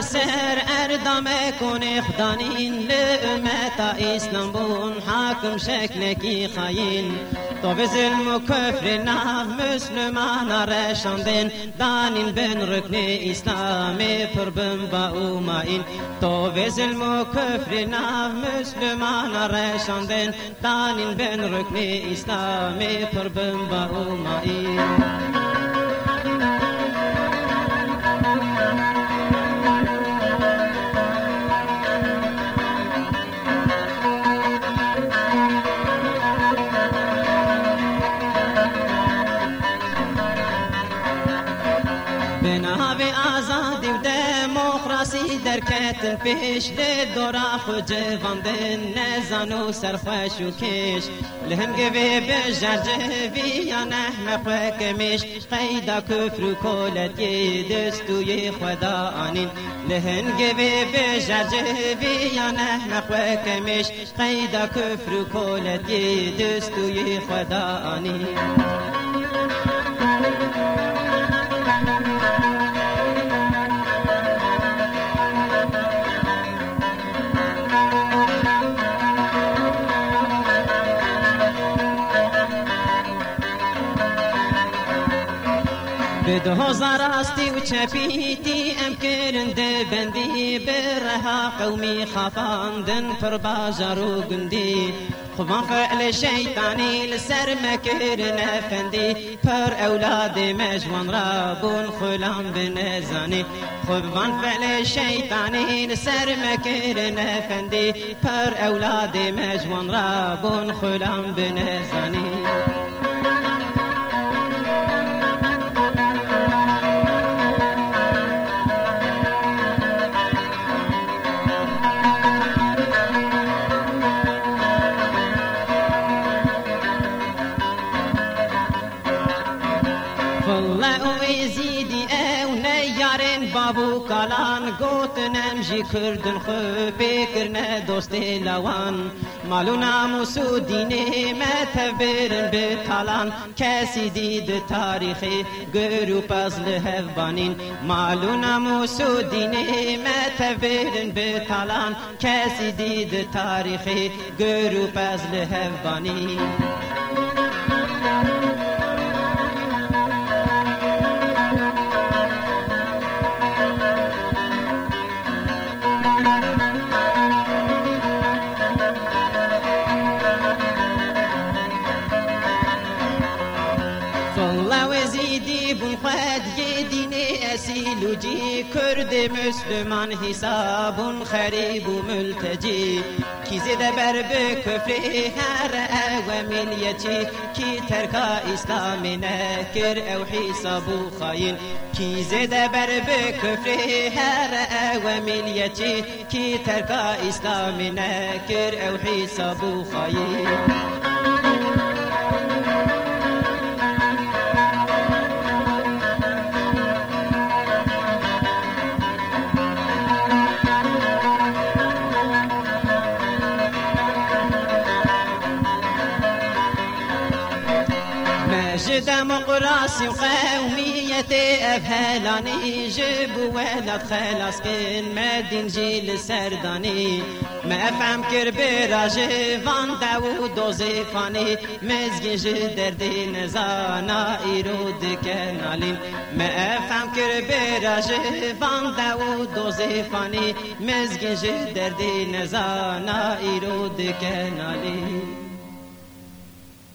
سر اردام کن خدانین لامت اسلام حاکم شکل کی خاین. تو به ظلم و کفر نه مسلمان رشاندن دانین بن رکن اسلام پر بن با اوماین تو به ظلم و کفر نه مسلمان رشاندن دانین بن رکن اسلام پر بن با اوماین به آزادی و دموکراسی در کتن پیش ده دورا خو جواندن نزان و سرخوش و کش. لهنگ به بجرجوی یا نحم خوکمش قیدا کفر و کولتی دستوی خدا آنین. لهنگ به بجرجوی یا نحم خوکمش قیدا کفر و کولتی دستوی خدا آنین. بدهوزار هستي ام أمكرن دبندي برها قومي خفاندن فرباجر وقندي فعل شيطاني لسر مكرن أفندي فر أولادي مجوان رابون خلان بنزاني خبان فعل شيطاني لسر مكرن أفندي فر أولادي مجوان رابون خلان بنزاني بنزانی والله ويزيدي او نيارن بابو كالان گوتنم جي كردن خو بكرنا دوستي لوان مالو ناموس و دینه متبرن به تالان کسی دید تاریخی گرو پزل هفبانین مالو ناموس و دینه متبرن به تالان کسی دید تاریخی گرو پزل هفبانین و جی کرد مسلمان حسابون خریب و ملتجی کی زده بر به کفر هر او ملیتی کی ترکا اسلام نکر او حساب و خاین کی زده بر به کفر هر او ملیتی کی ترکا اسلام نکر او حساب و خاین مجد دمقراسی و قومیت افهلانی جب ولد خلاص کن مدین جیل سردانی. ما افهم کر براج وان دو دوزی فانی مزگی دردی نزانا ایرود کنالین ما افهم کر براج وان دو دوزی فانی مزگی دردی نزانا ایرود کنالین